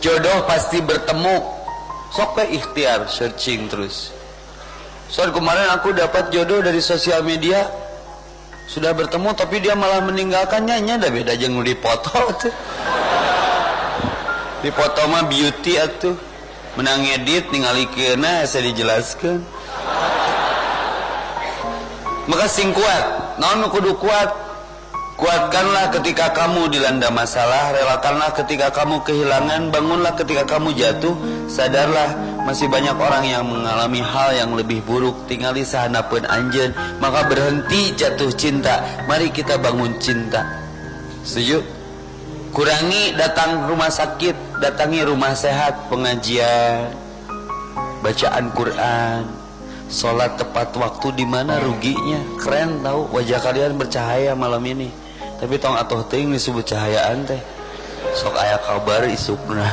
jodoh pasti bertemu. Sok ikhtiar searching terus. Soal kemarin aku dapat jodoh dari sosial media. Sudah bertemu tapi dia malah meninggalkannya. Nya ada beda jeng di foto tuh. Di foto mah beauty atuh. Menang edit ningali kena saya dijelaskan. Maka sing kuat. Naon kudu kuat Kuatkanlah ketika kamu dilanda masalah, relakanlah ketika kamu kehilangan, bangunlah ketika kamu jatuh, sadarlah masih banyak orang yang mengalami hal yang lebih buruk, tinggali pun anjen, maka berhenti jatuh cinta. Mari kita bangun cinta. Setuju? Kurangi datang rumah sakit, datangi rumah sehat, pengajian, bacaan Quran, sholat tepat waktu di mana ruginya keren tahu wajah kalian bercahaya malam ini tapi tong atuh ting disebut cahayaan teh. Sok ayah kabar isukna